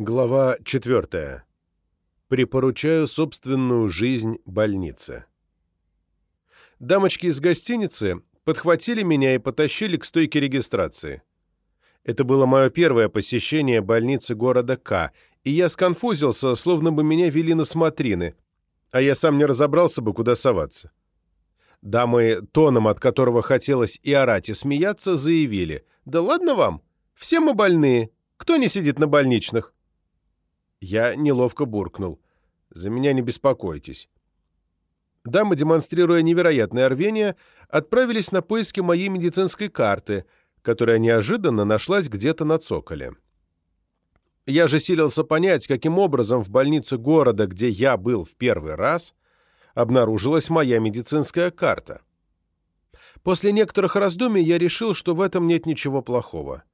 Глава 4. Припоручаю собственную жизнь больнице. Дамочки из гостиницы подхватили меня и потащили к стойке регистрации. Это было мое первое посещение больницы города К, и я сконфузился, словно бы меня вели на смотрины, а я сам не разобрался бы, куда соваться. Дамы, тоном от которого хотелось и орать, и смеяться, заявили, «Да ладно вам, все мы больные, кто не сидит на больничных?» Я неловко буркнул. «За меня не беспокойтесь». Дамы, демонстрируя невероятное рвение, отправились на поиски моей медицинской карты, которая неожиданно нашлась где-то на цоколе. Я же силился понять, каким образом в больнице города, где я был в первый раз, обнаружилась моя медицинская карта. После некоторых раздумий я решил, что в этом нет ничего плохого.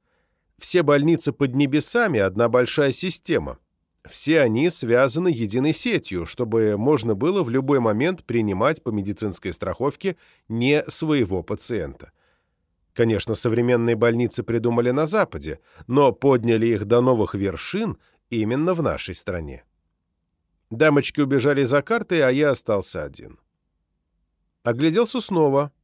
Все больницы под небесами — одна большая система — все они связаны единой сетью, чтобы можно было в любой момент принимать по медицинской страховке не своего пациента. Конечно, современные больницы придумали на Западе, но подняли их до новых вершин именно в нашей стране. Дамочки убежали за картой, а я остался один. Огляделся снова —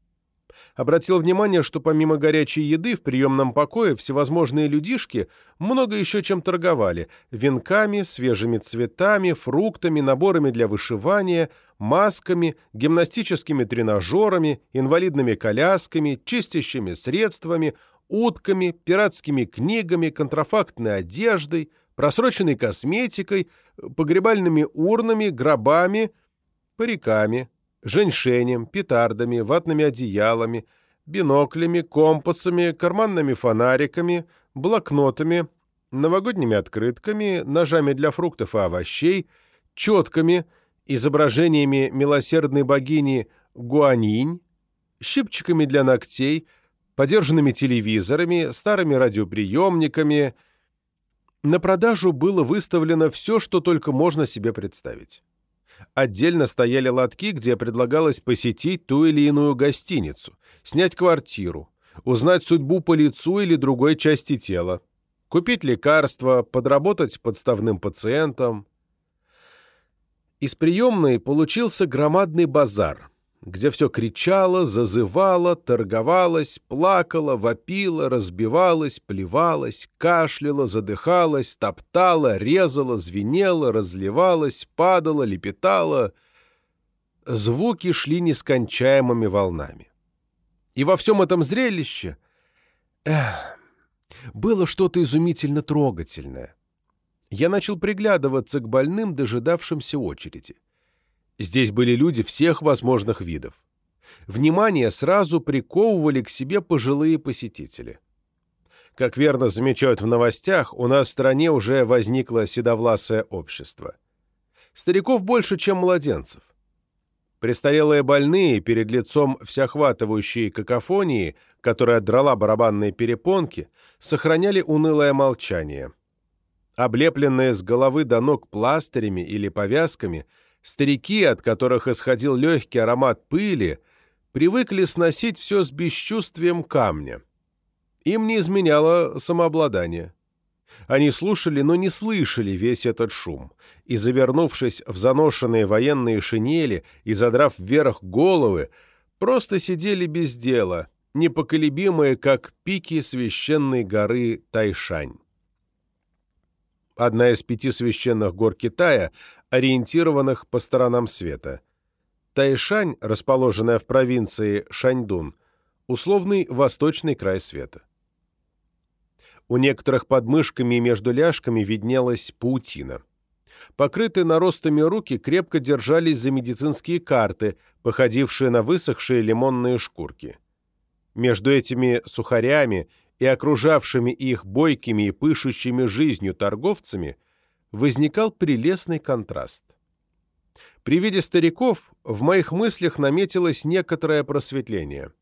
Обратил внимание, что помимо горячей еды в приемном покое всевозможные людишки много еще чем торговали – венками, свежими цветами, фруктами, наборами для вышивания, масками, гимнастическими тренажерами, инвалидными колясками, чистящими средствами, утками, пиратскими книгами, контрафактной одеждой, просроченной косметикой, погребальными урнами, гробами, париками – женьшенем, петардами, ватными одеялами, биноклями, компасами, карманными фонариками, блокнотами, новогодними открытками, ножами для фруктов и овощей, четками, изображениями милосердной богини Гуанинь, щипчиками для ногтей, подержанными телевизорами, старыми радиоприемниками. На продажу было выставлено все, что только можно себе представить. Отдельно стояли лотки, где предлагалось посетить ту или иную гостиницу, снять квартиру, узнать судьбу по лицу или другой части тела, купить лекарства, подработать подставным пациентом. Из приемной получился громадный базар – где все кричало, зазывало, торговалось, плакало, вопило, разбивалось, плевалось, кашляло, задыхалось, топтало, резало, звенело, разливалось, падало, лепетало. Звуки шли нескончаемыми волнами. И во всем этом зрелище эх, было что-то изумительно трогательное. Я начал приглядываться к больным, дожидавшимся очереди. Здесь были люди всех возможных видов. Внимание сразу приковывали к себе пожилые посетители. Как верно замечают в новостях, у нас в стране уже возникло седовласое общество. Стариков больше, чем младенцев. Престарелые больные перед лицом всеохватывающей какофонии, которая драла барабанные перепонки, сохраняли унылое молчание. Облепленные с головы до ног пластырями или повязками – Старики, от которых исходил легкий аромат пыли, привыкли сносить все с бесчувствием камня. Им не изменяло самообладание. Они слушали, но не слышали весь этот шум, и, завернувшись в заношенные военные шинели и задрав вверх головы, просто сидели без дела, непоколебимые, как пики священной горы Тайшань. Одна из пяти священных гор Китая ориентированных по сторонам света. Тайшань, расположенная в провинции Шаньдун, условный восточный край света. У некоторых под мышками и между ляжками виднелась паутина. Покрытые наростами руки крепко держались за медицинские карты, походившие на высохшие лимонные шкурки. Между этими сухарями и окружавшими их бойкими и пышущими жизнью торговцами – возникал прелестный контраст. При виде стариков в моих мыслях наметилось некоторое просветление.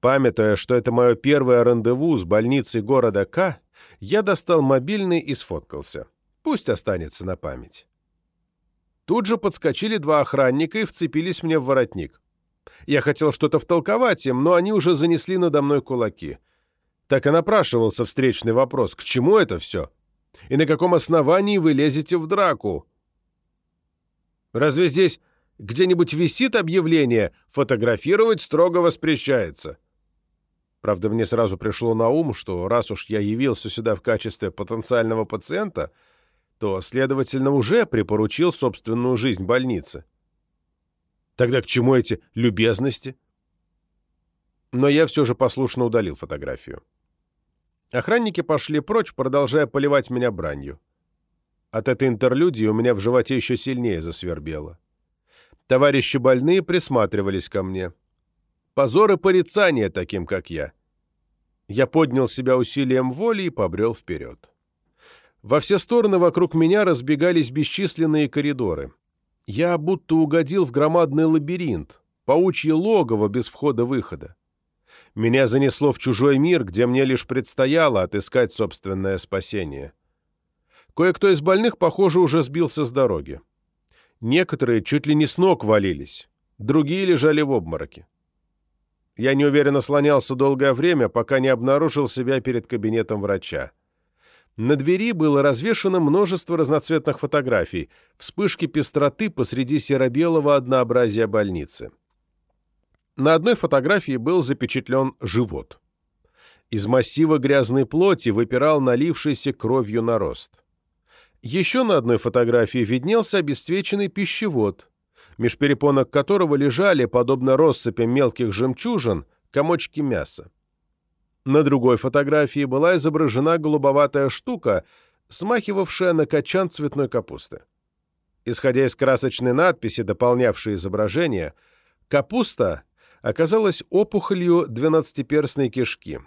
Памятуя, что это мое первое рандеву с больницей города К, я достал мобильный и сфоткался. Пусть останется на память. Тут же подскочили два охранника и вцепились мне в воротник. Я хотел что-то втолковать им, но они уже занесли надо мной кулаки. Так и напрашивался встречный вопрос, к чему это все? И на каком основании вы лезете в драку? Разве здесь где-нибудь висит объявление «Фотографировать строго воспрещается»? Правда, мне сразу пришло на ум, что раз уж я явился сюда в качестве потенциального пациента, то, следовательно, уже припоручил собственную жизнь больнице. Тогда к чему эти любезности? Но я все же послушно удалил фотографию. Охранники пошли прочь, продолжая поливать меня бранью. От этой интерлюдии у меня в животе еще сильнее засвербело. Товарищи больные присматривались ко мне. Позор и порицание таким, как я. Я поднял себя усилием воли и побрел вперед. Во все стороны вокруг меня разбегались бесчисленные коридоры. Я будто угодил в громадный лабиринт, паучье логово без входа-выхода. Меня занесло в чужой мир, где мне лишь предстояло отыскать собственное спасение. Кое-кто из больных, похоже, уже сбился с дороги. Некоторые чуть ли не с ног валились, другие лежали в обмороке. Я неуверенно слонялся долгое время, пока не обнаружил себя перед кабинетом врача. На двери было развешано множество разноцветных фотографий, вспышки пестроты посреди серо-белого однообразия больницы. На одной фотографии был запечатлен живот. Из массива грязной плоти выпирал налившийся кровью нарост. Еще на одной фотографии виднелся обесцвеченный пищевод, меж перепонок которого лежали, подобно россыпям мелких жемчужин, комочки мяса. На другой фотографии была изображена голубоватая штука, смахивавшая на качан цветной капусты. Исходя из красочной надписи, дополнявшей изображение, капуста оказалась опухолью двенадцатиперстной кишки.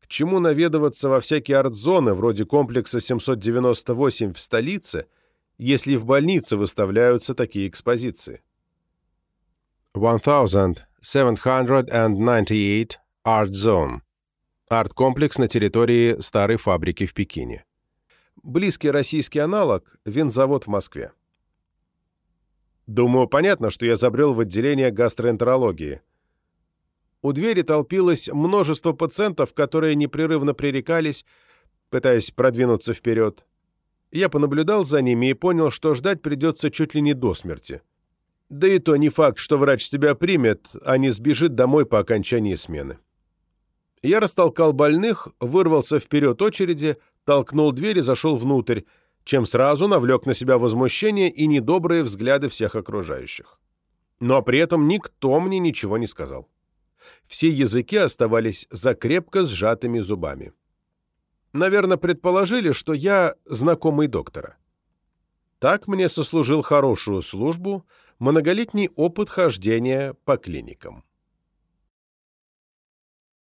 К чему наведываться во всякие арт-зоны, вроде комплекса 798 в столице, если в больнице выставляются такие экспозиции? 1798 Art Zone. Арт-комплекс на территории старой фабрики в Пекине. Близкий российский аналог – винзавод в Москве. Думаю, понятно, что я забрел в отделение гастроэнтерологии. У двери толпилось множество пациентов, которые непрерывно пререкались, пытаясь продвинуться вперед. Я понаблюдал за ними и понял, что ждать придется чуть ли не до смерти. Да и то не факт, что врач тебя примет, а не сбежит домой по окончании смены. Я растолкал больных, вырвался вперед очереди, толкнул дверь и зашел внутрь, чем сразу навлек на себя возмущение и недобрые взгляды всех окружающих. Но при этом никто мне ничего не сказал. Все языки оставались за крепко сжатыми зубами. Наверное, предположили, что я знакомый доктора. Так мне сослужил хорошую службу многолетний опыт хождения по клиникам.